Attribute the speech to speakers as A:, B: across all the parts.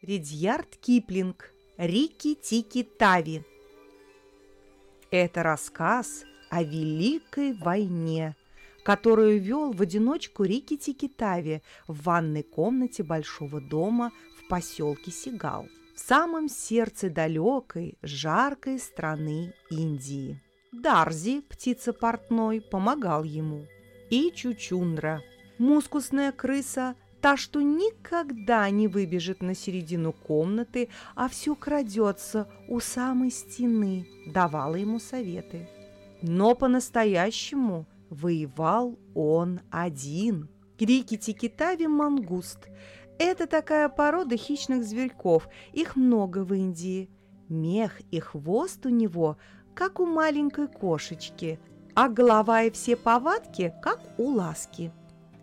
A: Ридьярд Киплинг. Рики-тики-тави. Это рассказ о Великой войне, которую вел в одиночку Рики-тики-тави в ванной комнате большого дома в поселке Сигал, в самом сердце далекой, жаркой страны Индии. Дарзи, птица портной, помогал ему. И Чучундра, мускусная крыса – та, что никогда не выбежит на середину комнаты, а все крадется у самой стены, давала ему советы. Но по-настоящему воевал он один. Крикити-китави мангуст – это такая порода хищных зверьков, их много в Индии. Мех и хвост у него, как у маленькой кошечки, а голова и все повадки, как у ласки.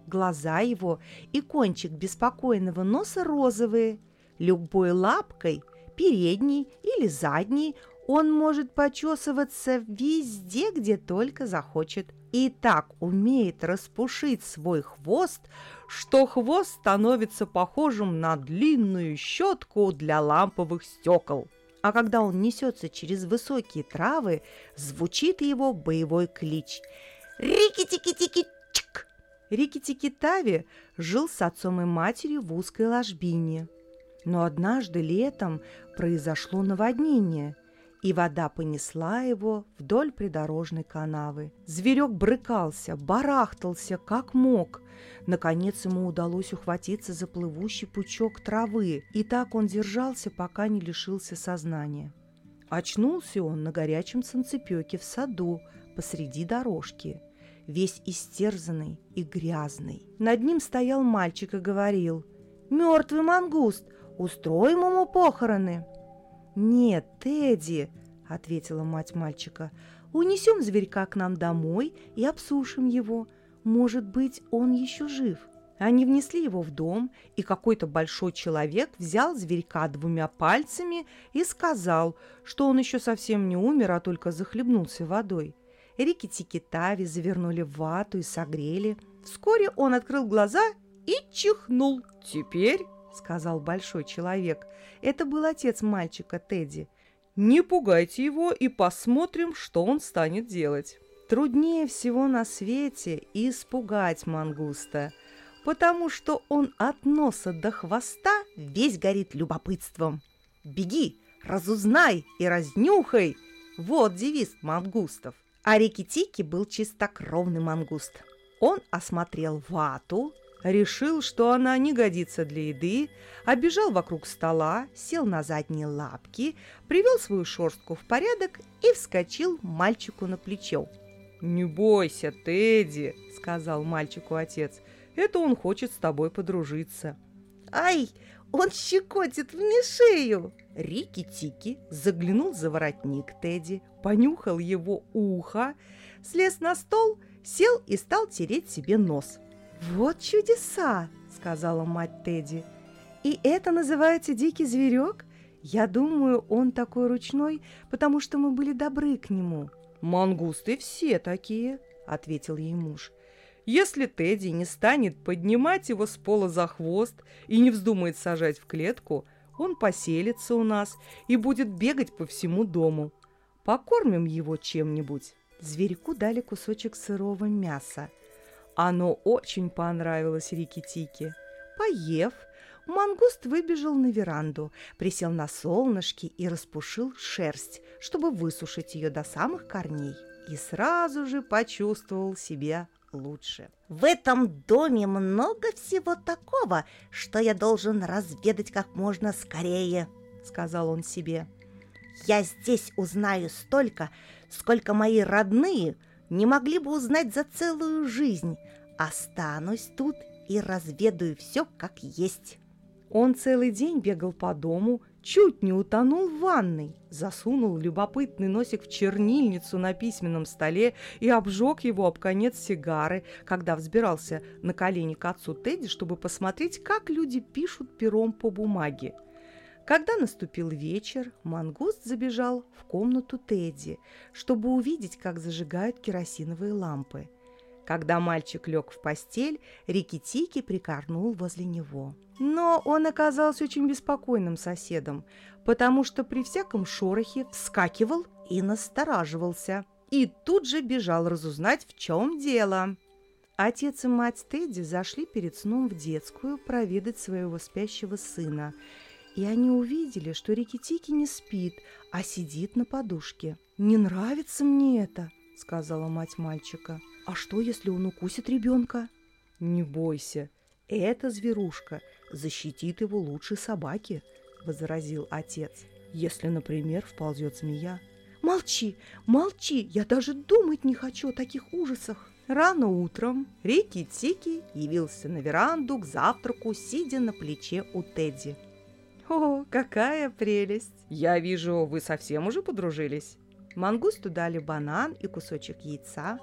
A: Глаза его и кончик беспокойного носа розовые. Любой лапкой, передней или задней, он может почесываться везде, где только захочет. И так умеет распушить свой хвост, что хвост становится похожим на длинную щетку для ламповых стекол. А когда он несется через высокие травы, звучит его боевой клич «Рики-тики-тики-чик!» Рикки Тави жил с отцом и матерью в узкой ложбине. Но однажды летом произошло наводнение, и вода понесла его вдоль придорожной канавы. Зверек брыкался, барахтался, как мог. Наконец ему удалось ухватиться за плывущий пучок травы, и так он держался, пока не лишился сознания. Очнулся он на горячем санцепёке в саду посреди дорожки – весь истерзанный и грязный. Над ним стоял мальчик и говорил, «Мертвый мангуст, устроим ему похороны». «Нет, Тедди», — ответила мать мальчика, «унесем зверька к нам домой и обсушим его. Может быть, он еще жив». Они внесли его в дом, и какой-то большой человек взял зверька двумя пальцами и сказал, что он еще совсем не умер, а только захлебнулся водой. Рики-тики-тави завернули в вату и согрели. Вскоре он открыл глаза и чихнул. «Теперь», — сказал большой человек, — это был отец мальчика Тедди, «не пугайте его и посмотрим, что он станет делать». Труднее всего на свете испугать мангуста, потому что он от носа до хвоста весь горит любопытством. «Беги, разузнай и разнюхай!» Вот девиз мангустов. А Рикки-Тики был чистокровный мангуст. Он осмотрел вату, решил, что она не годится для еды, обежал вокруг стола, сел на задние лапки, привел свою шерстку в порядок и вскочил мальчику на плечо. «Не бойся, Тедди», — сказал мальчику отец, — «это он хочет с тобой подружиться». «Ай, он щекотит мне шею!» Рики-Тики заглянул за воротник Тедди, понюхал его ухо, слез на стол, сел и стал тереть себе нос. «Вот чудеса!» — сказала мать Тедди. «И это называется дикий зверек? Я думаю, он такой ручной, потому что мы были добры к нему». «Мангусты все такие», — ответил ей муж. «Если Тедди не станет поднимать его с пола за хвост и не вздумает сажать в клетку, он поселится у нас и будет бегать по всему дому. Покормим его чем-нибудь. Зверьку дали кусочек сырого мяса. Оно очень понравилось Рики-Тики. Поев, мангуст выбежал на веранду, присел на солнышке и распушил шерсть, чтобы высушить ее до самых корней. И сразу же почувствовал себя лучше.
B: В этом доме много всего такого, что я должен разведать как можно скорее, сказал он себе. Я здесь узнаю столько, сколько мои родные не могли бы узнать за целую жизнь. Останусь тут и разведаю все как есть.
A: Он целый день бегал по дому, чуть не утонул в ванной, засунул любопытный носик в чернильницу на письменном столе и обжег его об конец сигары, когда взбирался на колени к отцу Тедди, чтобы посмотреть, как люди пишут пером по бумаге. Когда наступил вечер, мангуст забежал в комнату Тедди, чтобы увидеть, как зажигают керосиновые лампы. Когда мальчик лег в постель, Рикки-Тики прикорнул возле него. Но он оказался очень беспокойным соседом, потому что при всяком шорохе вскакивал и настораживался. И тут же бежал разузнать, в чем дело. Отец и мать Тедди зашли перед сном в детскую проведать своего спящего сына. И они увидели, что Рикки-Тики не спит, а сидит на подушке. «Не нравится мне это», — сказала мать мальчика. «А что, если он укусит ребенка?» «Не бойся, эта зверушка защитит его лучше собаки», — возразил отец. «Если, например, вползет змея». «Молчи, молчи, я даже думать не хочу о таких ужасах». Рано утром Рики-Тики явился на веранду к завтраку, сидя на плече у Тедди. «О, какая прелесть! Я вижу, вы совсем уже подружились?» Мангусту дали банан и кусочек яйца.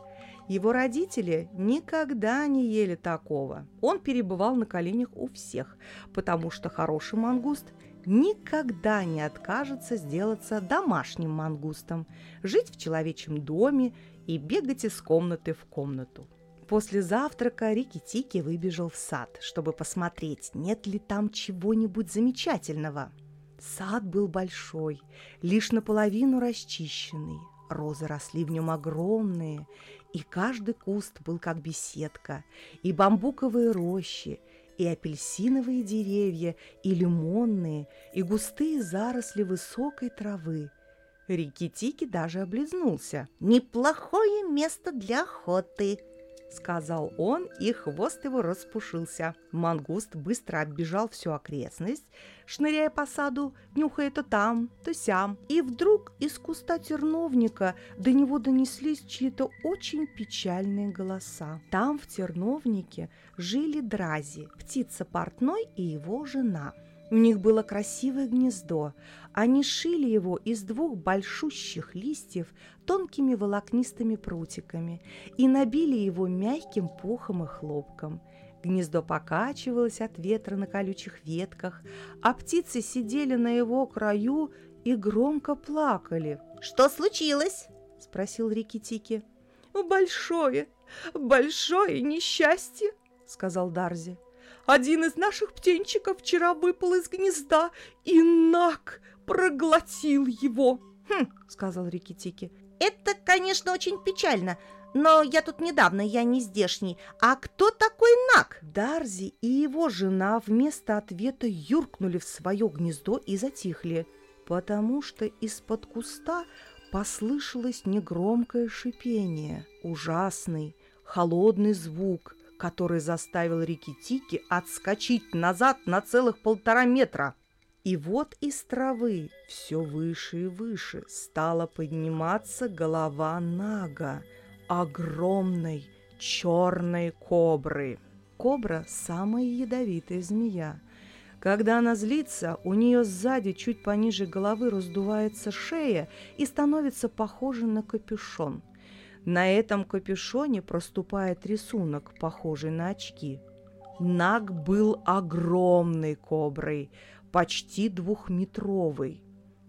A: Его родители никогда не ели такого. Он перебывал на коленях у всех, потому что хороший мангуст никогда не откажется сделаться домашним мангустом, жить в человечьем доме и бегать из комнаты в комнату. После завтрака Рики-Тики выбежал в сад, чтобы посмотреть, нет ли там чего-нибудь замечательного. Сад был большой, лишь наполовину расчищенный. Розы росли в нем огромные, и каждый куст был как беседка, и бамбуковые рощи, и апельсиновые деревья, и лимонные, и густые заросли высокой травы. Рикки-Тики даже облизнулся.
B: «Неплохое место для охоты»,
A: сказал он, и хвост его распушился. Мангуст быстро оббежал всю окрестность, шныряя по саду, нюхая то там, то сям. И вдруг из куста терновника до него донеслись чьи-то очень печальные голоса. Там, в терновнике, жили Дрази, птица портной и его жена – у них было красивое гнездо. Они шили его из двух большущих листьев тонкими волокнистыми прутиками и набили его мягким пухом и хлопком. Гнездо покачивалось от ветра на колючих ветках, а птицы сидели на его краю и громко плакали.
B: «Что случилось?»
A: – спросил Рикки-Тики. «Большое, большое несчастье», – сказал Дарзи. Один из наших птенчиков вчера выпал из гнезда, и Нак проглотил его.
B: Хм, сказал Рикки-Тики. Это, конечно, очень печально, но я тут недавно, я не здешний. А кто такой Нак?
A: Дарзи и его жена вместо ответа юркнули в свое гнездо и затихли, потому что из-под куста послышалось негромкое шипение, ужасный, холодный звук, который заставил Рикки-Тики отскочить назад на целых полтора метра. И вот из травы все выше и выше стала подниматься голова Нага, огромной черной кобры. Кобра – самая ядовитая змея. Когда она злится, у нее сзади, чуть пониже головы, раздувается шея и становится похожа на капюшон – на этом капюшоне проступает рисунок, похожий на очки. Наг был огромной коброй, почти двухметровой.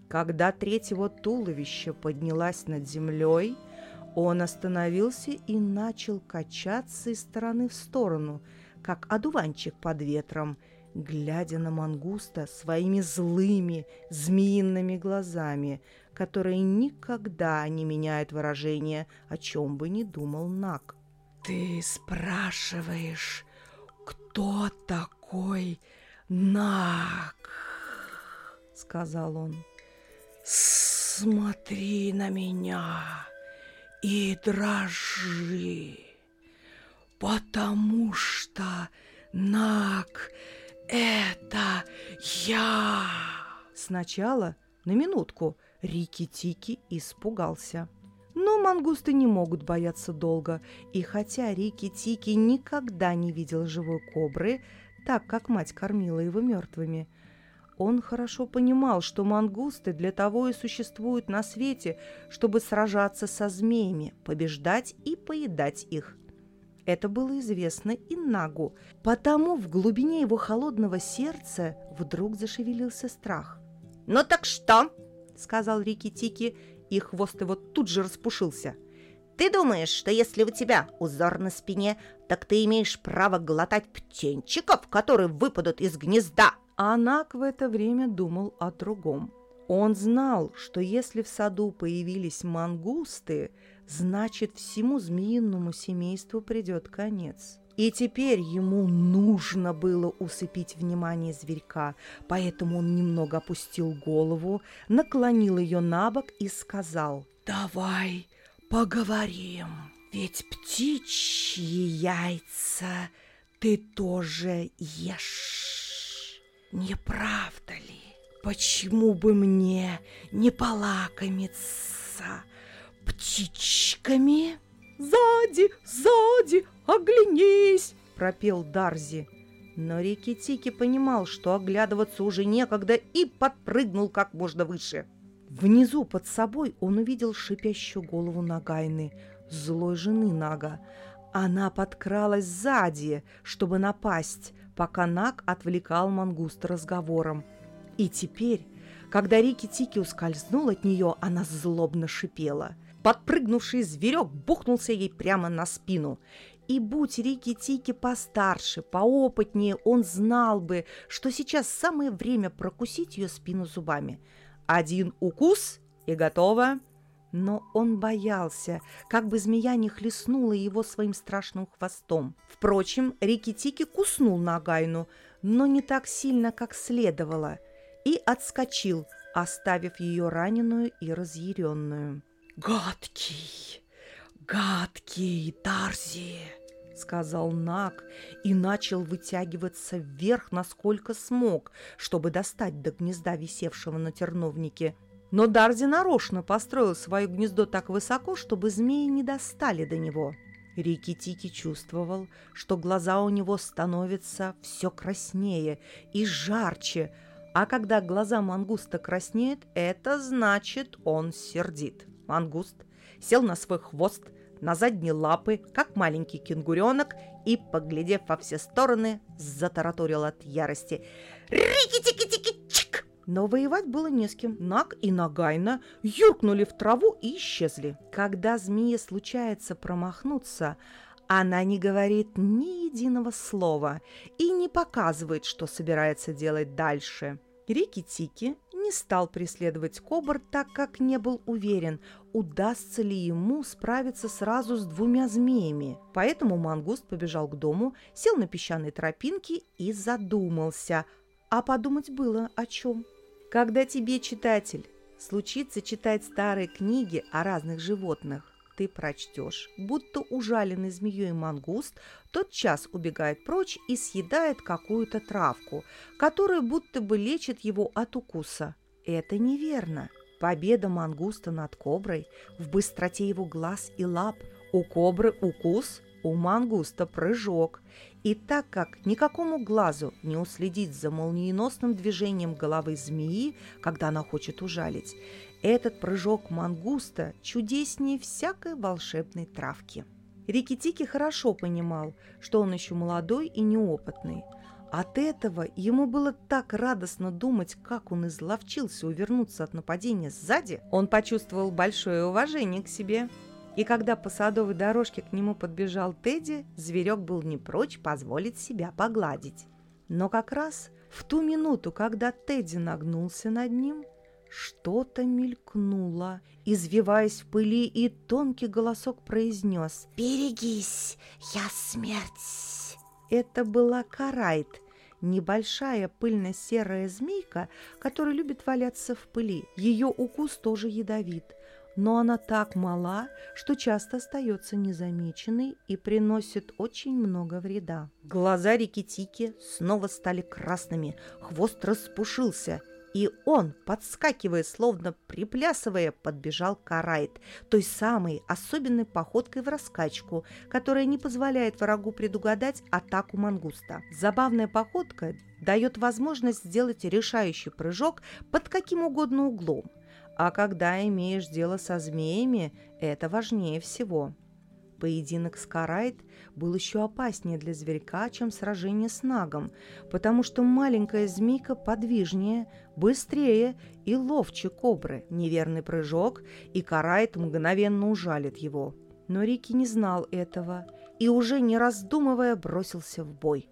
A: Когда треть его туловища поднялась над землей, он остановился и начал качаться из стороны в сторону, как одуванчик под ветром, глядя на мангуста своими злыми змеиными глазами, которые никогда не меняют выражение, о чем бы ни думал Нак. «Ты спрашиваешь, кто такой Нак?» — сказал он. «Смотри на меня и дрожи, потому что Нак — это я!» Сначала, на минутку, Рики-Тики испугался. Но мангусты не могут бояться долго, и хотя Рики-Тики никогда не видел живой кобры, так как мать кормила его мертвыми, он хорошо понимал, что мангусты для того и существуют на свете, чтобы сражаться со змеями, побеждать и поедать их. Это было известно и Нагу, потому в глубине его холодного сердца вдруг зашевелился страх.
B: «Ну так что?»
A: — сказал Рики-Тики, и хвост его тут же распушился.
B: «Ты думаешь, что если у тебя узор на спине, так ты имеешь право глотать птенчиков, которые выпадут из гнезда.
A: Анак в это время думал о другом. Он знал, что если в саду появились мангусты, значит всему змеиному семейству придет конец. И теперь ему нужно было усыпить внимание зверька, поэтому он немного опустил голову, наклонил ее на бок и сказал «Давай поговорим, ведь птичьи яйца ты тоже ешь, не правда ли? Почему бы мне не полакомиться птичками?» «Сзади, сзади, оглянись!» – пропел Дарзи. Но Рикки-Тики понимал, что оглядываться уже некогда, и подпрыгнул как можно выше. Внизу под собой он увидел шипящую голову Нагайны, злой жены Нага. Она подкралась сзади, чтобы напасть, пока Наг отвлекал мангуста разговором. И теперь, когда Рики-Тики ускользнул от нее, она злобно шипела – Подпрыгнувший зверек бухнулся ей прямо на спину. И будь Рики-Тики постарше, поопытнее, он знал бы, что сейчас самое время прокусить ее спину зубами. Один укус и готово. Но он боялся, как бы змея не хлестнула его своим страшным хвостом. Впрочем, Рики-Тики куснул Нагайну, но не так сильно, как следовало, и отскочил, оставив ее раненую и разъяренную. «Гадкий, гадкий Дарзи!» — сказал Нак и начал вытягиваться вверх, насколько смог, чтобы достать до гнезда, висевшего на терновнике. Но Дарзи нарочно построил свое гнездо так высоко, чтобы змеи не достали до него. Рики-Тики чувствовал, что глаза у него становятся все краснее и жарче, а когда глаза мангуста краснеют, это значит, он сердит. Мангуст сел на свой хвост, на задние лапы, как маленький кенгуренок, и, поглядев во все стороны, затараторил от ярости. «Рики-тики-тики-чик!» Но воевать было не с кем. Наг и Нагайна юркнули в траву и исчезли. Когда змее случается промахнуться, она не говорит ни единого слова и не показывает, что собирается делать дальше. Рики-Тики не стал преследовать Кобр, так как не был уверен, удастся ли ему справиться сразу с двумя змеями. Поэтому мангуст побежал к дому, сел на песчаной тропинке и задумался. А подумать было о чем? Когда тебе, читатель, случится читать старые книги о разных животных, ты прочтешь, будто ужаленный змеей мангуст тот час убегает прочь и съедает какую-то травку, которая будто бы лечит его от укуса. Это неверно. Победа мангуста над коброй в быстроте его глаз и лап. У кобры укус, у мангуста прыжок. И так как никакому глазу не уследить за молниеносным движением головы змеи, когда она хочет ужалить, этот прыжок мангуста чудеснее всякой волшебной травки. Рикитики хорошо понимал, что он еще молодой и неопытный. От этого ему было так радостно думать, как он изловчился увернуться от нападения сзади. Он почувствовал большое уважение к себе. И когда по садовой дорожке к нему подбежал Тедди, зверек был не прочь позволить себя погладить. Но как раз в ту минуту, когда Тедди нагнулся над ним, что-то мелькнуло, извиваясь в пыли, и тонкий голосок произнес «Берегись, я смерть!» Это была Карайт, небольшая пыльно-серая змейка, которая любит валяться в пыли. Ее укус тоже ядовит, но она так мала, что часто остается незамеченной и приносит очень много вреда. Глаза Рикитики снова стали красными, хвост распушился – и он, подскакивая, словно приплясывая, подбежал к Арайт, той самой особенной походкой в раскачку, которая не позволяет врагу предугадать атаку мангуста. Забавная походка дает возможность сделать решающий прыжок под каким угодно углом. А когда имеешь дело со змеями, это важнее всего. Поединок с Карайт был еще опаснее для зверька, чем сражение с Нагом, потому что маленькая змейка подвижнее, быстрее и ловче кобры. Неверный прыжок, и Карайт мгновенно ужалит его. Но Рики не знал этого и уже не раздумывая бросился в бой.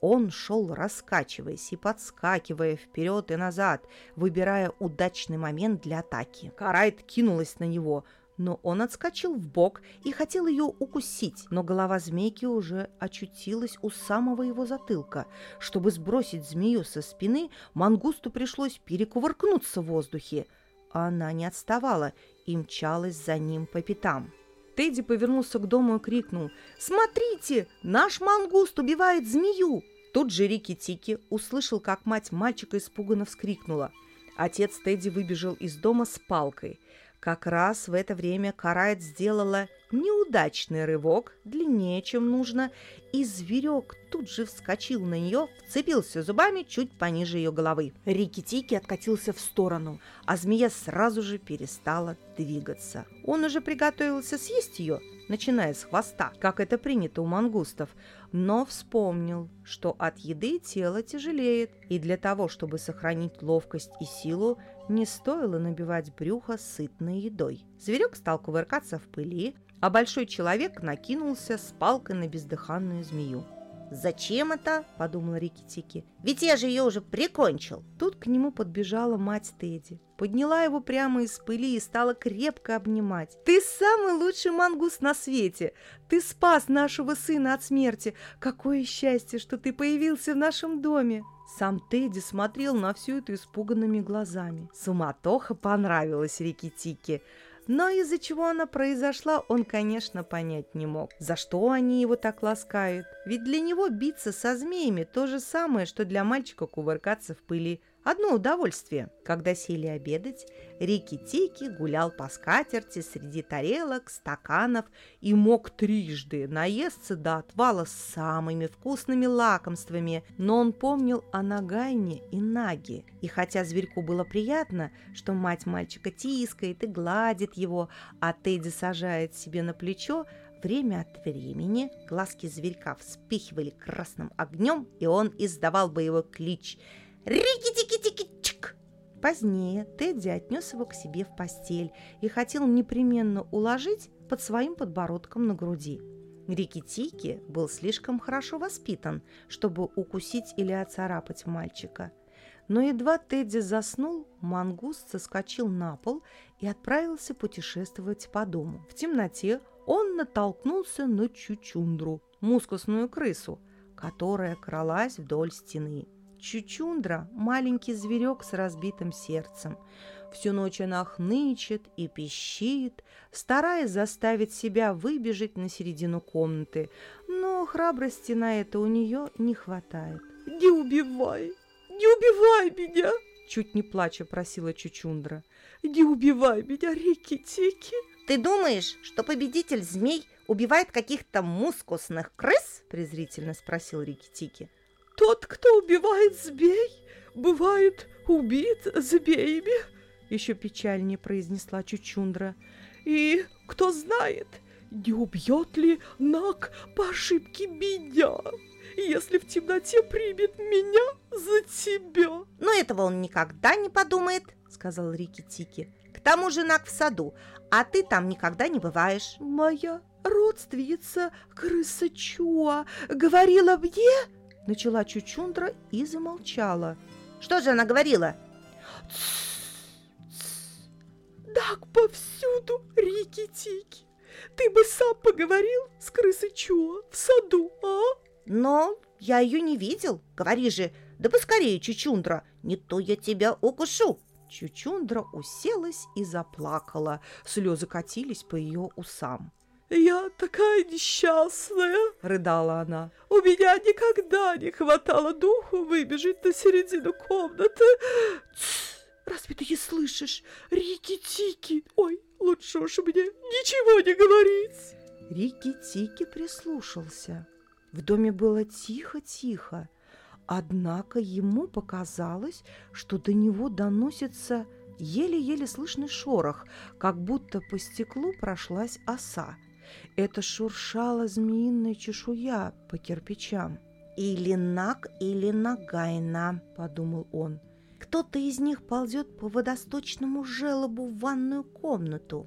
A: Он шел, раскачиваясь и подскакивая вперед и назад, выбирая удачный момент для атаки. Карайт кинулась на него, но он отскочил в бок и хотел ее укусить, но голова змейки уже очутилась у самого его затылка. Чтобы сбросить змею со спины, мангусту пришлось перекувыркнуться в воздухе. Она не отставала и мчалась за ним по пятам. Тедди повернулся к дому и крикнул «Смотрите, наш мангуст убивает змею!» Тут же Рики Тики услышал, как мать мальчика испуганно вскрикнула. Отец Тедди выбежал из дома с палкой. Как раз в это время Карайт сделала неудачный рывок, длиннее, чем нужно, и зверек тут же вскочил на нее, вцепился зубами чуть пониже ее головы. Рики-Тики откатился в сторону, а змея сразу же перестала двигаться. Он уже приготовился съесть ее, начиная с хвоста, как это принято у мангустов, но вспомнил, что от еды тело тяжелеет, и для того, чтобы сохранить ловкость и силу, не стоило набивать брюхо сытной едой. Зверек стал кувыркаться в пыли, а большой человек накинулся с палкой на бездыханную змею.
B: «Зачем это?» – подумал Рикки-Тики. «Ведь я же ее уже прикончил!»
A: Тут к нему подбежала мать Тедди. Подняла его прямо из пыли и стала крепко обнимать. «Ты самый лучший мангус на свете! Ты спас нашего сына от смерти! Какое счастье, что ты появился в нашем доме!» Сам Тедди смотрел на всю это испуганными глазами. Суматоха понравилась Рикки-Тики. Но из-за чего она произошла, он, конечно, понять не мог. За что они его так ласкают? Ведь для него биться со змеями то же самое, что для мальчика кувыркаться в пыли – Одно удовольствие. Когда сели обедать, Рики-Тики гулял по скатерти среди тарелок, стаканов и мог трижды наесться до отвала с самыми вкусными лакомствами, но он помнил о Нагайне и Наге. И хотя зверьку было приятно, что мать мальчика тискает и гладит его, а Тедди сажает себе на плечо, Время от времени глазки зверька вспихивали красным огнем, и он издавал боевой клич – Рики-тики-тики-чик! Позднее Тедди отнес его к себе в постель и хотел непременно уложить под своим подбородком на груди. Рики-тики был слишком хорошо воспитан, чтобы укусить или оцарапать мальчика. Но едва Тедди заснул, мангуст соскочил на пол и отправился путешествовать по дому. В темноте он натолкнулся на чучундру, мускусную крысу, которая кралась вдоль стены. Чучундра – маленький зверек с разбитым сердцем. Всю ночь она хнычет и пищит, стараясь заставить себя выбежать на середину комнаты, но храбрости на это у нее не хватает.
C: «Не убивай! Не убивай меня!»
A: Чуть не плача просила Чучундра.
C: «Не убивай меня, Рики-Тики!»
B: «Ты думаешь, что победитель змей убивает каких-то мускусных крыс?» презрительно спросил Рики-Тики.
C: Тот, кто убивает змей, бывает убит змеями,
A: еще печальнее произнесла Чучундра.
C: И кто знает, не убьет ли Нак по ошибке меня, если в темноте примет меня за тебя.
B: Но этого он никогда не подумает, сказал Рики Тики. К тому же Нак в саду, а ты там никогда не бываешь.
C: Моя родственница крыса Чуа говорила мне,
A: Начала Чучундра и замолчала.
B: Что же она говорила?
C: Так повсюду, Рики-Тики. Ты бы сам поговорил с крысой Чуа в саду, а?
B: Но я ее не видел. Говори же, да поскорее, Чучундра, не то я тебя укушу.
A: Чучундра уселась и заплакала. Слезы катились по ее усам.
C: «Я такая несчастная!» — рыдала она. «У меня никогда не хватало духу выбежать на середину комнаты!» Тс, «Разве ты не слышишь? Рики-тики! Ой, лучше уж мне ничего не говорить!»
A: Рики-тики прислушался. В доме было тихо-тихо, однако ему показалось, что до него доносится еле-еле слышный шорох, как будто по стеклу прошлась оса – это шуршала змеиная чешуя по кирпичам.
B: «Или Наг, или Нагайна», — подумал он. «Кто-то из них ползет по водосточному желобу в ванную комнату».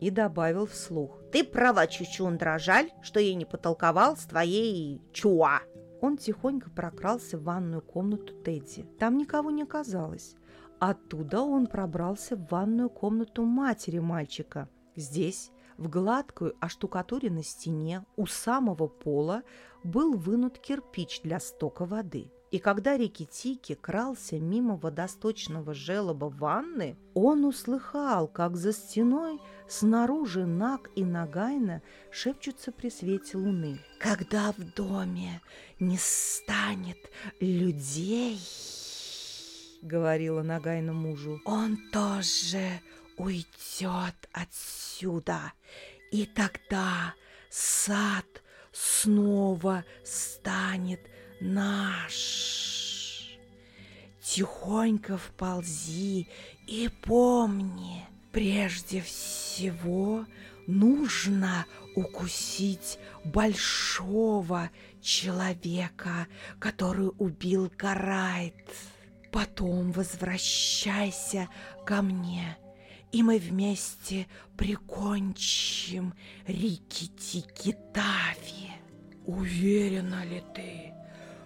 A: и добавил вслух.
B: «Ты права, Чучундра, жаль, что я не потолковал с твоей Чуа».
A: Он тихонько прокрался в ванную комнату Тедди. Там никого не оказалось. Оттуда он пробрался в ванную комнату матери мальчика. Здесь, в гладкую оштукатуренной стене у самого пола, был вынут кирпич для стока воды. И когда Рикки-Тики крался мимо водосточного желоба ванны, он услыхал, как за стеной снаружи Наг и Нагайна шепчутся при свете луны.
B: «Когда в доме не станет людей...»
A: — говорила Нагайна мужу.
B: «Он тоже уйдет отсюда, и тогда сад снова станет наш. Тихонько вползи и помни, прежде всего нужно укусить большого человека, который убил Карайт. Потом возвращайся ко мне, и мы вместе прикончим Рикки-Тики-Тави. Уверена ли ты,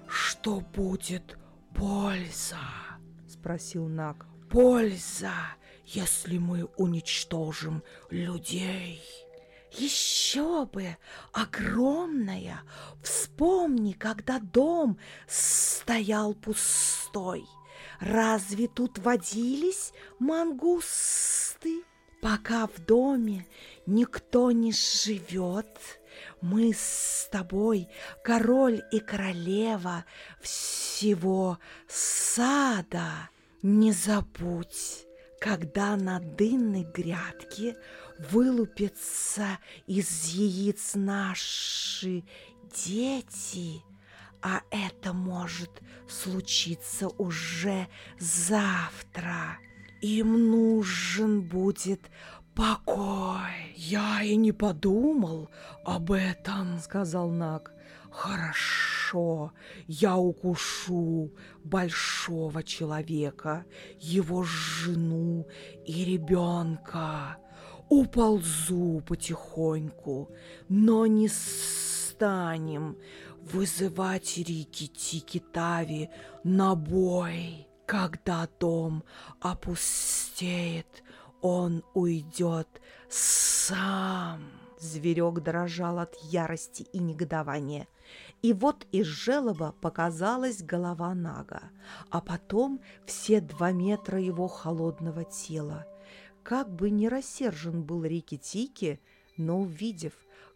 B: что будет польза?
A: Спросил Нак.
B: Польза, если мы уничтожим людей. Еще бы! Огромная! Вспомни, когда дом стоял пустой. Разве тут водились мангусты? Пока в доме никто не живет, мы с тобой, король и королева всего сада. Не забудь, когда на дынной грядке вылупятся из яиц наши дети, а это может случиться уже завтра. Им нужен будет покой.
C: Я и не подумал об этом,
A: сказал Нак.
C: Хорошо, я укушу большого человека, его жену и ребенка. Уползу потихоньку, но не станем вызывать Рики Тики на бой. Когда дом опустеет, он уйдет сам.
A: Зверек дрожал от ярости и негодования. И вот из желоба показалась голова Нага, а потом все два метра его холодного тела. Как бы не рассержен был Рики-Тики, но увидев,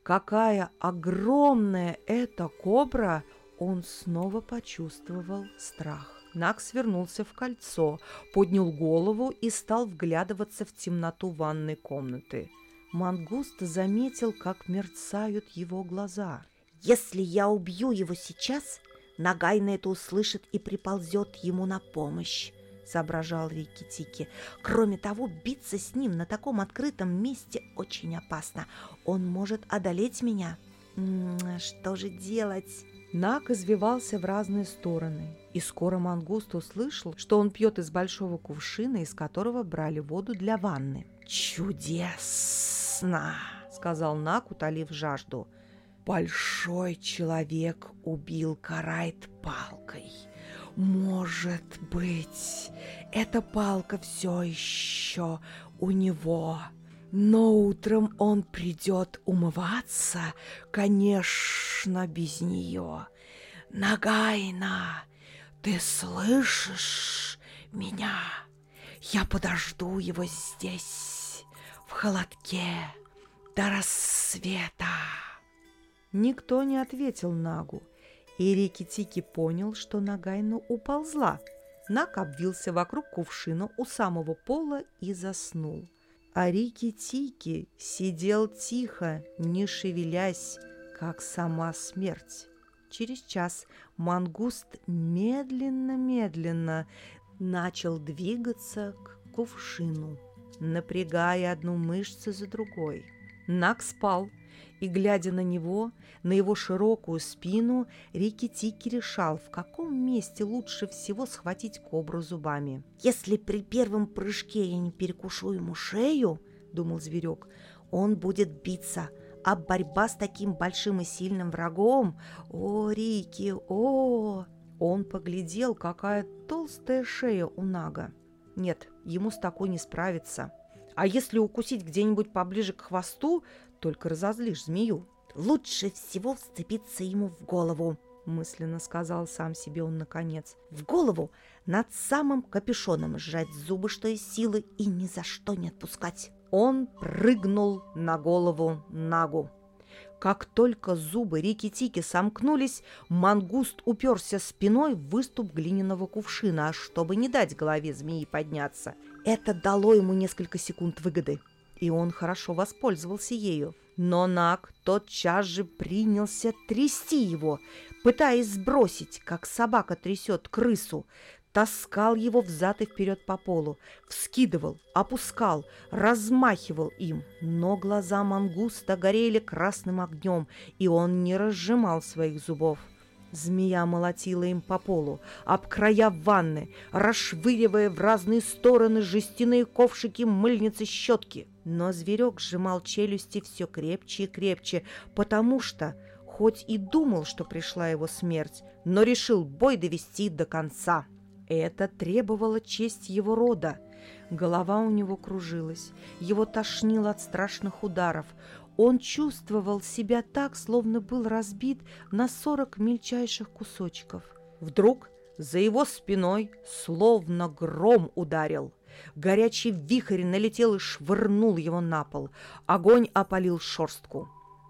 A: какая огромная эта кобра, он снова почувствовал страх. Наг свернулся в кольцо, поднял голову и стал вглядываться в темноту ванной комнаты. Мангуст заметил, как мерцают его глаза.
B: «Если я убью его сейчас, Нагайна это услышит и приползет ему на помощь», — соображал Рикки Тики. «Кроме того, биться с ним на таком открытом месте очень опасно. Он может одолеть меня. Что же делать?»
A: Нак извивался в разные стороны, и скоро мангуст услышал, что он пьет из большого кувшина, из которого брали воду для ванны.
B: «Чудесно!» — сказал Нак, утолив жажду. «Большой человек убил Карайт палкой. Может быть, эта палка все еще у него но утром он придет умываться, конечно, без нее. Нагайна, ты слышишь меня? Я подожду его здесь, в холодке, до рассвета.
A: Никто не ответил Нагу, и Рикки-Тики понял, что Нагайна уползла. Наг обвился вокруг кувшина у самого пола и заснул. А Рики-Тики сидел тихо, не шевелясь, как сама смерть. Через час мангуст медленно-медленно начал двигаться к кувшину, напрягая одну мышцу за другой. Нак спал, и, глядя на него, на его широкую спину, Рики-Тики решал, в каком месте лучше всего схватить кобру зубами.
B: «Если при первом прыжке я не перекушу ему шею, — думал зверек, Он будет биться, а борьба с таким большим и сильным врагом... О, Рики, о!
A: Он поглядел, какая толстая шея у Нага. Нет, ему с такой не справиться. А если укусить где-нибудь поближе к хвосту, только разозлишь змею.
B: Лучше всего вцепиться ему в голову,
A: мысленно сказал сам себе он наконец.
B: В голову над самым капюшоном сжать зубы, что из силы, и ни за что не отпускать.
A: Он прыгнул на голову Нагу. Как только зубы Рики-Тики сомкнулись, мангуст уперся спиной в выступ глиняного кувшина, чтобы не дать голове змеи подняться. Это дало ему несколько секунд выгоды, и он хорошо воспользовался ею. Но Наг тотчас же принялся трясти его, пытаясь сбросить, как собака трясет крысу, таскал его взад и вперед по полу, вскидывал, опускал, размахивал им, но глаза мангуста горели красным огнем, и он не разжимал своих зубов. Змея молотила им по полу, об края ванны, расшвыривая в разные стороны жестяные ковшики, мыльницы, щетки. Но зверек сжимал челюсти все крепче и крепче, потому что, хоть и думал, что пришла его смерть, но решил бой довести до конца. Это требовало честь его рода. Голова у него кружилась, его тошнило от страшных ударов. Он чувствовал себя так, словно был разбит на сорок мельчайших кусочков. Вдруг за его спиной словно гром ударил. Горячий вихрь налетел и швырнул его на пол. Огонь опалил шорстку.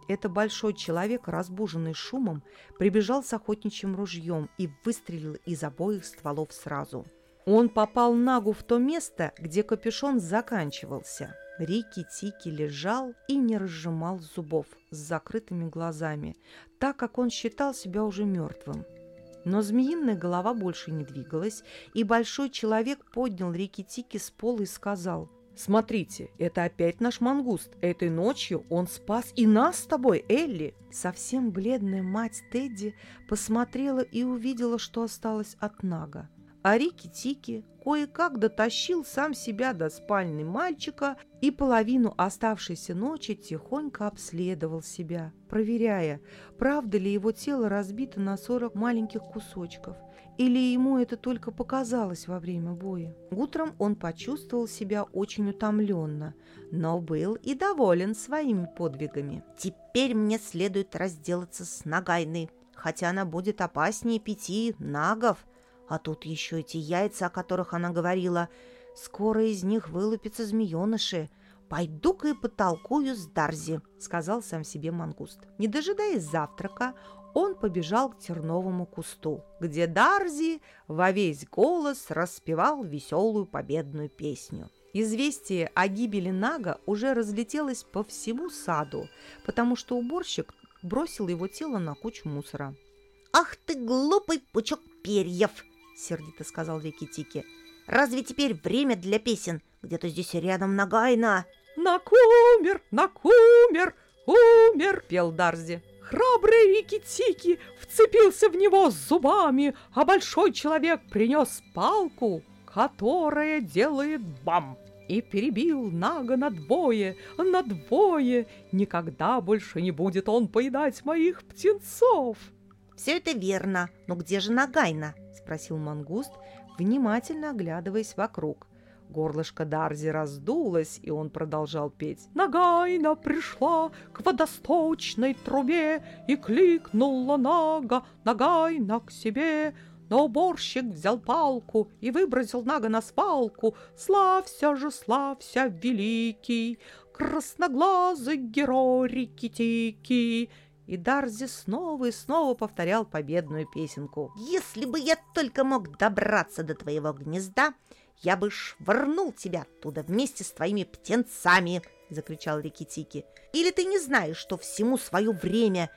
A: Это большой человек, разбуженный шумом, прибежал с охотничьим ружьем и выстрелил из обоих стволов сразу. Он попал Нагу в то место, где капюшон заканчивался. Рики-Тики лежал и не разжимал зубов с закрытыми глазами, так как он считал себя уже мертвым. Но змеиная голова больше не двигалась, и большой человек поднял Рики-Тики с пола и сказал – Смотрите, это опять наш мангуст. Этой ночью он спас и нас с тобой, Элли. Совсем бледная мать Тедди посмотрела и увидела, что осталось от Нага. А Рики-Тики кое-как дотащил сам себя до спальни мальчика и половину оставшейся ночи тихонько обследовал себя, проверяя, правда ли его тело разбито на сорок маленьких кусочков – или ему это только показалось во время боя? Утром он почувствовал себя очень утомленно, но был и доволен своими подвигами.
B: «Теперь мне следует разделаться с Нагайной, хотя она будет опаснее пяти нагов. А тут еще эти яйца, о которых она говорила. Скоро из них вылупятся змееныши. «Пойду-ка и потолкую с Дарзи», — сказал сам себе мангуст.
A: Не дожидаясь завтрака, он побежал к терновому кусту, где Дарзи во весь голос распевал веселую победную песню. Известие о гибели Нага уже разлетелось по всему саду, потому что уборщик бросил его тело на кучу мусора.
B: «Ах ты глупый пучок перьев!» — сердито сказал Рикки-Тики. «Разве теперь время для песен? Где-то здесь рядом Нагайна!»
C: «Нак умер, Нак умер, умер!» — пел Дарзи. Храбрый Рики-Тики вцепился в него зубами, а большой человек принес палку, которая делает бам и перебил Нага на двое, на двое. Никогда больше не будет он поедать моих птенцов.
B: Все это верно, но где же Нагайна?
A: Спросил мангуст, внимательно оглядываясь вокруг. Горлышко Дарзи раздулось, и он продолжал петь.
C: Нагайна пришла к водосточной трубе и кликнула Нага, Нагайна к себе. Но уборщик взял палку и выбросил Нага на свалку. Славься же, славься, великий, красноглазый герой Рикки-Тики.
A: И Дарзи снова и снова повторял победную песенку.
B: «Если бы я только мог добраться до твоего гнезда, я бы швырнул тебя оттуда вместе с твоими птенцами!» — закричал Рикки-Тики. «Или ты не знаешь, что всему свое время?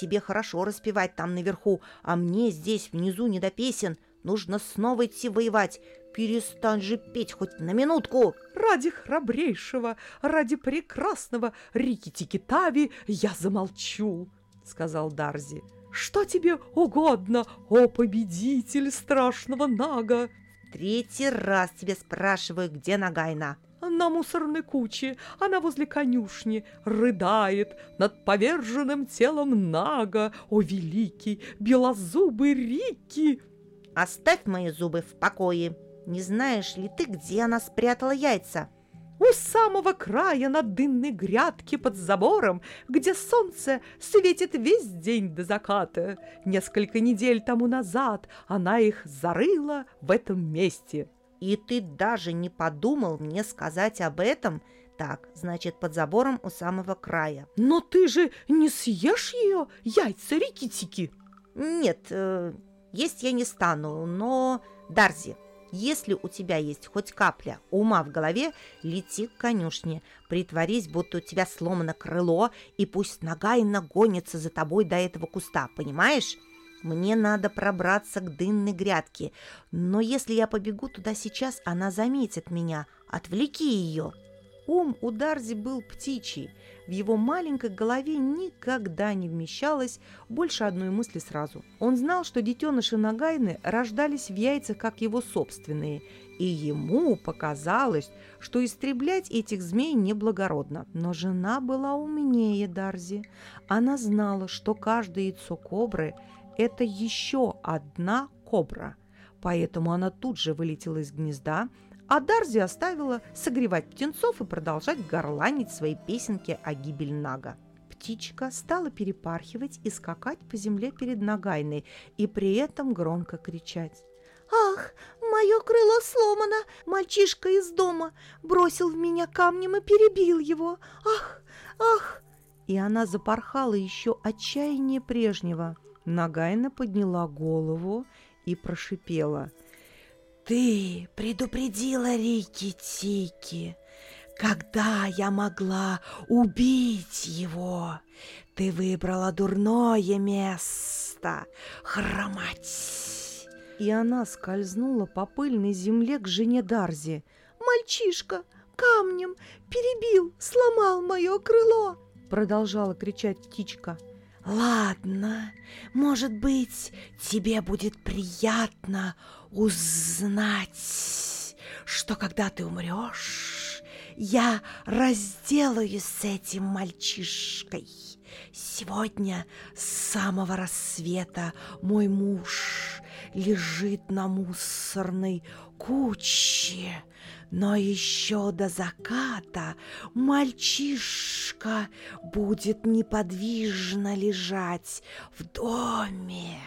B: Тебе хорошо распевать там наверху, а мне здесь внизу не до песен. Нужно снова идти воевать. Перестань же петь хоть на минутку!»
C: «Ради храбрейшего, ради прекрасного Рикки-Тики Тави я замолчу!» — сказал Дарзи. «Что тебе угодно, о победитель страшного Нага?»
B: Третий раз тебе спрашиваю, где Нагайна.
C: на мусорной куче. Она возле конюшни рыдает над поверженным телом Нага. О, великий, белозубый Рики!
B: Оставь мои зубы в покое. Не знаешь ли ты, где она спрятала яйца?
C: У самого края на дынной грядке под забором, где солнце светит весь день до заката. Несколько недель тому назад она их зарыла в этом месте.
B: И ты даже не подумал мне сказать об этом? Так, значит, под забором у самого края.
C: Но ты же не съешь ее, яйца рикитики?
B: Нет, э, есть я не стану, но... Дарзи, если у тебя есть хоть капля ума в голове, лети к конюшне, притворись, будто у тебя сломано крыло, и пусть нога и нагонится за тобой до этого куста, понимаешь? Мне надо пробраться к дынной грядке, но если я побегу туда сейчас, она заметит меня. Отвлеки ее!»
A: Ум у Дарзи был птичий. В его маленькой голове никогда не вмещалось больше одной мысли сразу. Он знал, что детеныши Нагайны рождались в яйцах, как его собственные, и ему показалось, что истреблять этих змей неблагородно. Но жена была умнее Дарзи. Она знала, что каждое яйцо кобры – это еще одна кобра. Поэтому она тут же вылетела из гнезда – а Дарзи оставила согревать птенцов и продолжать горланить свои песенки о гибели Нага. Птичка стала перепархивать и скакать по земле перед Нагайной и при этом громко кричать.
B: «Ах, мое крыло сломано! Мальчишка из дома бросил в меня камнем и перебил его! Ах, ах!»
A: И она запорхала еще отчаяннее прежнего. Нагайна подняла голову и прошипела –
B: ты предупредила Рики-Тики, когда я могла убить его. Ты выбрала дурное место, хромать.
A: И она скользнула по пыльной земле к жене Дарзи.
C: «Мальчишка камнем перебил, сломал мое крыло!»
A: Продолжала кричать птичка.
B: «Ладно, может быть, тебе будет приятно узнать, что когда ты умрешь, я разделаюсь с этим мальчишкой. Сегодня с самого рассвета мой муж лежит на мусорной куче, но еще до заката мальчишка будет неподвижно лежать в доме.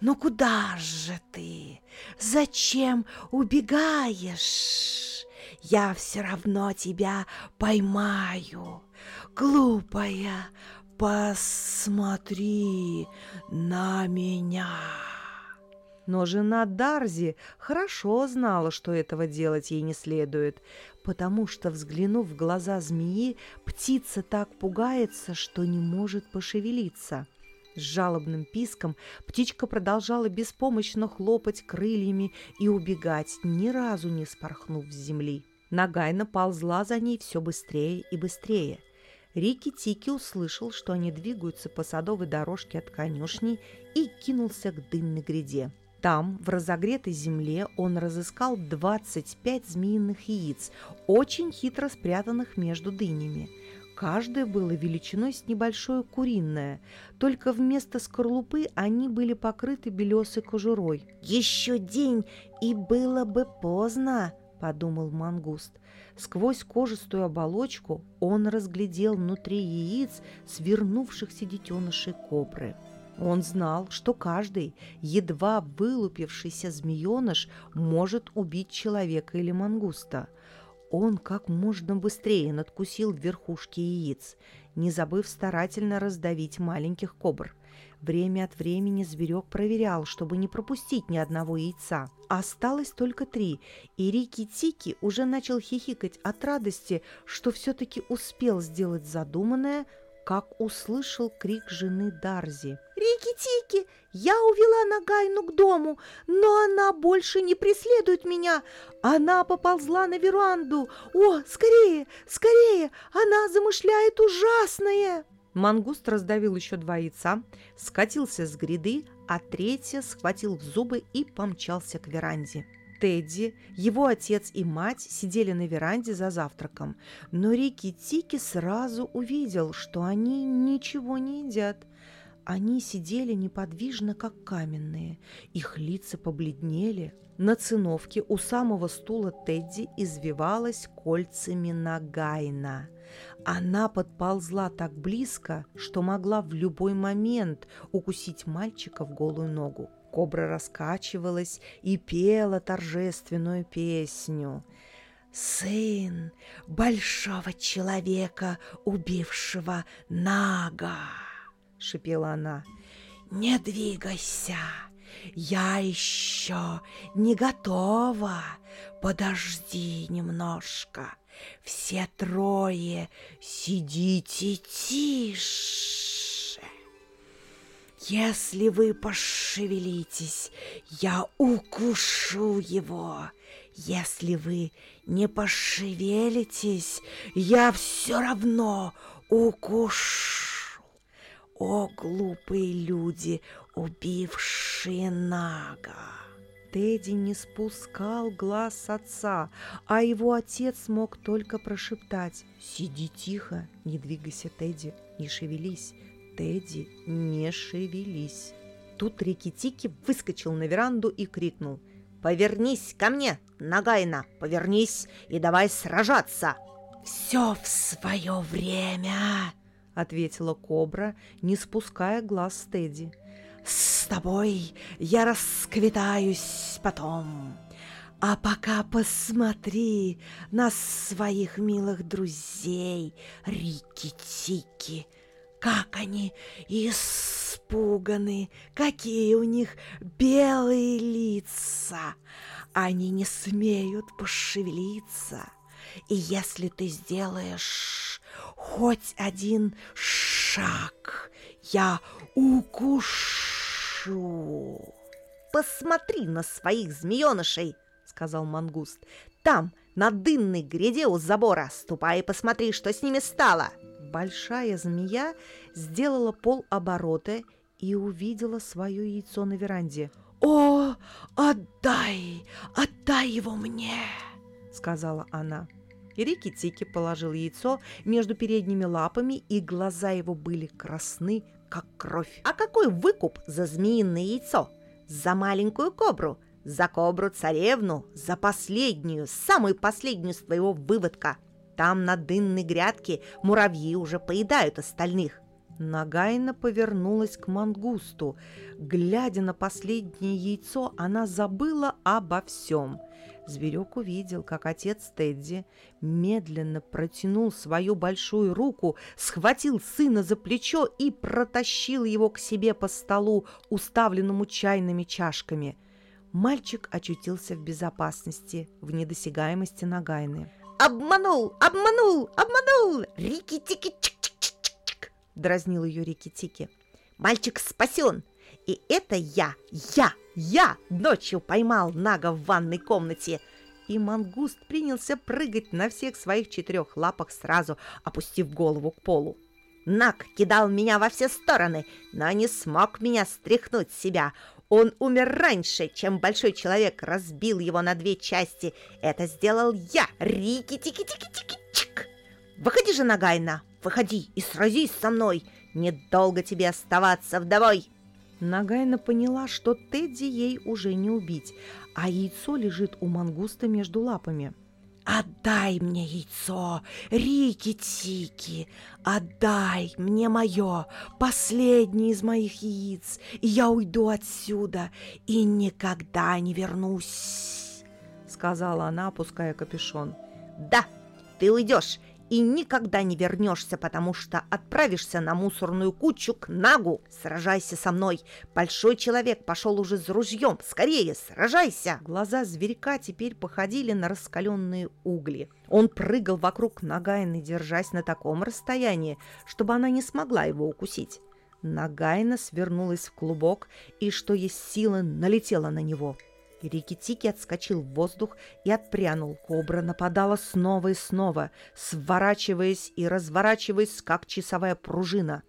B: Но куда же ты? Зачем убегаешь? Я все равно тебя поймаю. Глупая, посмотри на меня.
A: Но жена Дарзи хорошо знала, что этого делать ей не следует, потому что, взглянув в глаза змеи, птица так пугается, что не может пошевелиться. С жалобным писком птичка продолжала беспомощно хлопать крыльями и убегать, ни разу не спорхнув с земли. Нагайна ползла за ней все быстрее и быстрее. Рики-Тики услышал, что они двигаются по садовой дорожке от конюшни и кинулся к дынной гряде. Там, в разогретой земле, он разыскал 25 змеиных яиц, очень хитро спрятанных между дынями – Каждое было величиной с небольшое куриное, только вместо скорлупы они были покрыты белесой кожурой.
B: «Еще день, и было бы поздно!»
A: – подумал мангуст. Сквозь кожистую оболочку он разглядел внутри яиц свернувшихся детенышей кобры. Он знал, что каждый, едва вылупившийся змееныш, может убить человека или мангуста – он как можно быстрее надкусил верхушки яиц, не забыв старательно раздавить маленьких кобр. Время от времени зверек проверял, чтобы не пропустить ни одного яйца. Осталось только три, и Рики-Тики уже начал хихикать от радости, что все-таки успел сделать задуманное – как услышал крик жены Дарзи.
B: «Рики-тики, я увела Нагайну к дому, но она больше не преследует меня. Она поползла на веранду. О, скорее, скорее, она замышляет ужасное!»
A: Мангуст раздавил еще два яйца, скатился с гряды, а третье схватил в зубы и помчался к веранде. Тедди, его отец и мать сидели на веранде за завтраком, но Рики Тики сразу увидел, что они ничего не едят. Они сидели неподвижно, как каменные. Их лица побледнели. На циновке у самого стула Тедди извивалась кольцами Нагайна. Она подползла так близко, что могла в любой момент укусить мальчика в голую ногу. Кобра раскачивалась и пела торжественную песню. «Сын большого человека, убившего Нага!» — шипела она. «Не двигайся! Я еще не готова! Подожди немножко! Все трое сидите тише!» Если вы пошевелитесь, я укушу его. Если вы не пошевелитесь, я все равно укушу. О, глупые люди, убившие Нага! Тедди не спускал глаз с отца, а его отец мог только прошептать «Сиди тихо, не двигайся, Тедди, не шевелись, Тедди, не шевелись. Тут Рикки-Тики выскочил на веранду и крикнул. «Повернись ко мне, Нагайна, повернись и давай сражаться!» «Все в свое время!» — ответила кобра, не спуская глаз с Тедди. «С тобой я расквитаюсь потом!» А пока посмотри на своих милых друзей, Рики-Тики как они испуганы, какие у них белые лица. Они не смеют пошевелиться. И если ты сделаешь хоть один шаг, я укушу. Посмотри на своих змеенышей, сказал мангуст. Там, на дынной гряде у забора, ступай и посмотри, что с ними стало большая змея сделала полоборота и увидела свое яйцо на веранде. «О, отдай! Отдай его мне!» — сказала она. И Рики-Тики положил яйцо между передними лапами, и глаза его были красны, как кровь. «А какой выкуп за змеиное яйцо? За маленькую кобру? За кобру-царевну? За последнюю, самую последнюю своего выводка?» Там на дынной грядке муравьи уже поедают остальных. Нагайна повернулась к мангусту. Глядя на последнее яйцо, она забыла обо всем. Зверек увидел, как отец Тедди медленно протянул свою большую руку, схватил сына за плечо и протащил его к себе по столу, уставленному чайными чашками. Мальчик очутился в безопасности, в недосягаемости Нагайны.
B: Обманул, обманул, обманул! Рики-тики-чик-чик-чик-чик! Дразнил ее Рики-тики. Мальчик спасен! И это я, я, я ночью поймал Нага в ванной комнате. И мангуст принялся прыгать на всех своих четырех лапах сразу, опустив голову к полу. Наг кидал меня во все стороны, но не смог меня стряхнуть с себя. Он умер раньше, чем большой человек разбил его на две части. Это сделал я. Рики-тики-тики-тики-чик. Выходи же, Нагайна, выходи и сразись со мной. Недолго тебе оставаться вдовой.
A: Нагайна поняла, что Тедди ей уже не убить, а яйцо лежит у мангуста между лапами. «Отдай мне яйцо, Рики-Тики! Отдай мне мое, последнее из моих яиц, и я уйду отсюда и никогда не вернусь!» Сказала она, опуская капюшон.
B: «Да, ты уйдешь, и никогда не вернешься, потому что отправишься на мусорную кучу к Нагу. Сражайся со мной. Большой человек пошел уже с ружьем. Скорее, сражайся!»
A: Глаза зверька теперь походили на раскаленные угли. Он прыгал вокруг Нагайны, держась на таком расстоянии, чтобы она не смогла его укусить. Нагайна свернулась в клубок и, что есть силы, налетела на него – Рикки-Тики отскочил в воздух и отпрянул. Кобра нападала снова и снова, сворачиваясь и разворачиваясь, как часовая пружина.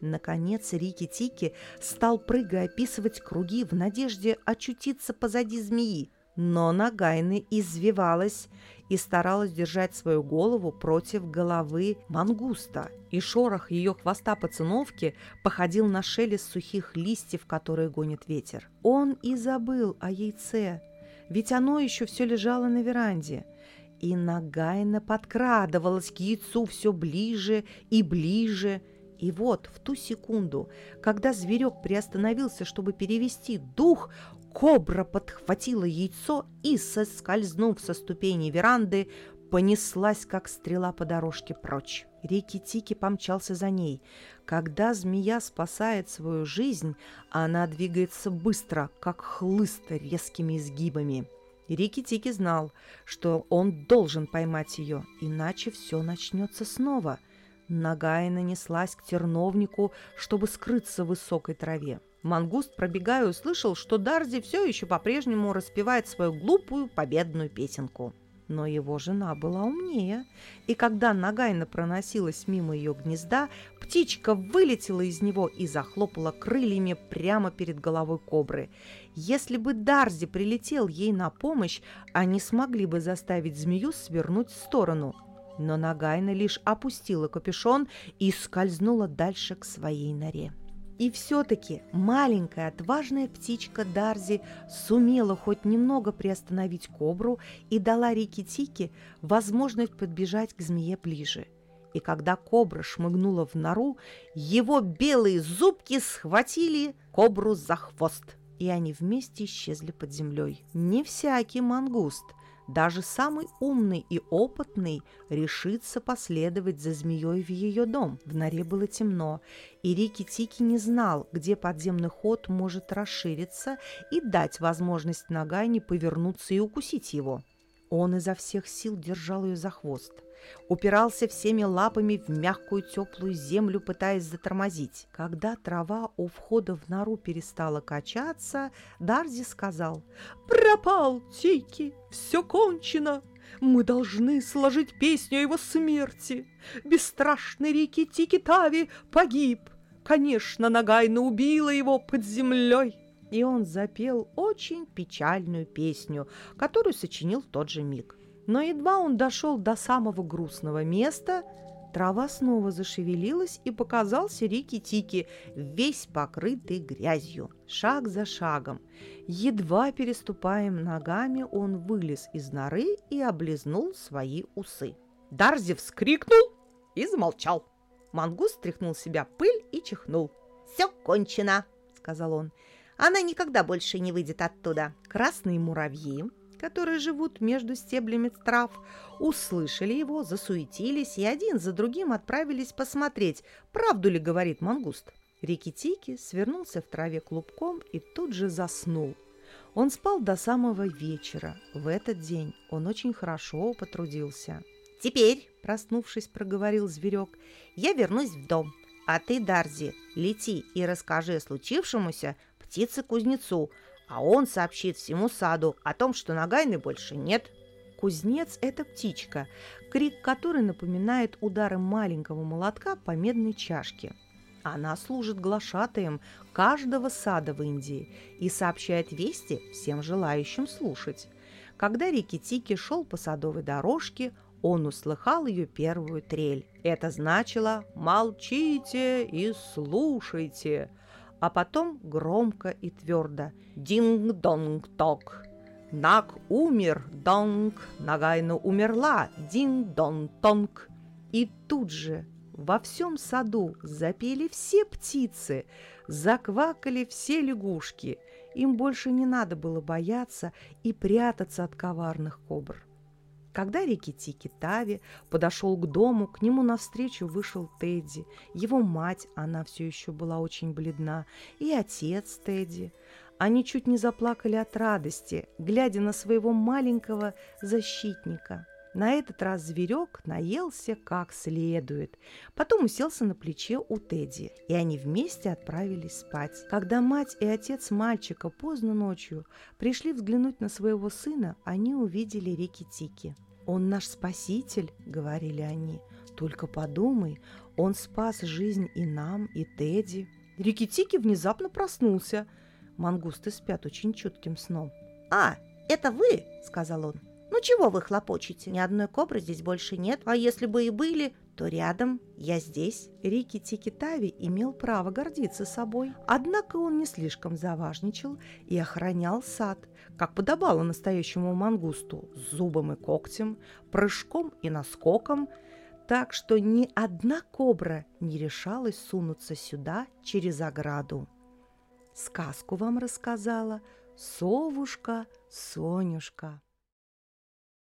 A: Наконец Рикки-Тики стал прыгая описывать круги в надежде очутиться позади змеи. Но Нагайна извивалась и старалась держать свою голову против головы мангуста, и шорох ее хвоста по циновке походил на шелест сухих листьев, которые гонит ветер. Он и забыл о яйце, ведь оно еще все лежало на веранде. И Нагайна подкрадывалась к яйцу все ближе и ближе, и вот в ту секунду, когда зверек приостановился, чтобы перевести дух, кобра подхватила яйцо и, соскользнув со ступени веранды, понеслась, как стрела по дорожке прочь. Рики-Тики помчался за ней. Когда змея спасает свою жизнь, она двигается быстро, как хлыст резкими изгибами. Рики-Тики знал, что он должен поймать ее, иначе все начнется снова – Нагая нанеслась к терновнику, чтобы скрыться в высокой траве. Мангуст, пробегая, услышал, что Дарзи все еще по-прежнему распевает свою глупую победную песенку. Но его жена была умнее, и когда Нагайна проносилась мимо ее гнезда, птичка вылетела из него и захлопала крыльями прямо перед головой кобры. Если бы Дарзи прилетел ей на помощь, они смогли бы заставить змею свернуть в сторону – но Нагайна лишь опустила капюшон и скользнула дальше к своей норе. И все-таки маленькая отважная птичка Дарзи сумела хоть немного приостановить кобру и дала Рики Тики возможность подбежать к змее ближе. И когда кобра шмыгнула в нору, его белые зубки схватили кобру за хвост, и они вместе исчезли под землей. Не всякий мангуст – даже самый умный и опытный решится последовать за змеей в ее дом. В норе было темно, и Рики Тики не знал, где подземный ход может расшириться и дать возможность Нагайне повернуться и укусить его. Он изо всех сил держал ее за хвост – упирался всеми лапами в мягкую теплую землю, пытаясь затормозить. Когда трава у входа в нору перестала качаться, Дарзи сказал «Пропал Тики, все кончено, мы должны сложить песню о его смерти. Бесстрашный реки Тики-Тави погиб. Конечно, Нагайна убила его под землей». И он запел очень печальную песню, которую сочинил тот же миг. Но едва он дошел до самого грустного места, трава снова зашевелилась и показался Рики-Тики, весь покрытый грязью. Шаг за шагом, едва переступаем ногами, он вылез из норы и облизнул свои усы. Дарзи вскрикнул и замолчал. Мангус стряхнул себя пыль и чихнул.
B: «Все кончено», — сказал он. «Она никогда больше не выйдет оттуда».
A: Красные муравьи которые живут между стеблями трав, услышали его, засуетились и один за другим отправились посмотреть, правду ли говорит мангуст. Рикки-Тики свернулся в траве клубком и тут же заснул. Он спал до самого вечера. В этот день он очень хорошо потрудился.
B: «Теперь», — проснувшись, проговорил зверек, — «я вернусь в дом. А ты, Дарзи, лети и расскажи о случившемуся птице-кузнецу, а он сообщит всему саду о том, что Нагайны больше нет.
A: Кузнец – это птичка, крик которой напоминает удары маленького молотка по медной чашке. Она служит глашатаем каждого сада в Индии и сообщает вести всем желающим слушать. Когда Рикки-Тики шел по садовой дорожке, он услыхал ее первую трель. Это значило «молчите и слушайте», а потом громко и твердо «Динг-донг-ток». Наг умер, донг, Нагайна умерла, динг-дон-тонг. И тут же во всем саду запели все птицы, заквакали все лягушки. Им больше не надо было бояться и прятаться от коварных кобр. Когда Рикки-Тики Тави подошел к дому, к нему навстречу вышел Тедди. Его мать, она все еще была очень бледна, и отец Тедди. Они чуть не заплакали от радости, глядя на своего маленького защитника. На этот раз зверек наелся как следует. Потом уселся на плече у Тедди, и они вместе отправились спать. Когда мать и отец мальчика поздно ночью пришли взглянуть на своего сына, они увидели реки Тики. «Он наш спаситель», — говорили они. «Только подумай, он спас жизнь и нам, и Тедди». Рикки-Тики внезапно проснулся. Мангусты спят очень чутким сном.
B: «А, это вы?» — сказал он. «Ну чего вы хлопочете? Ни одной кобры здесь больше нет, а если бы и были, то рядом, я здесь».
A: Рики Тикитави имел право гордиться собой, однако он не слишком заважничал и охранял сад, как подобало настоящему мангусту, с зубом и когтем, прыжком и наскоком, так что ни одна кобра не решалась сунуться сюда через ограду. Сказку вам рассказала совушка Сонюшка.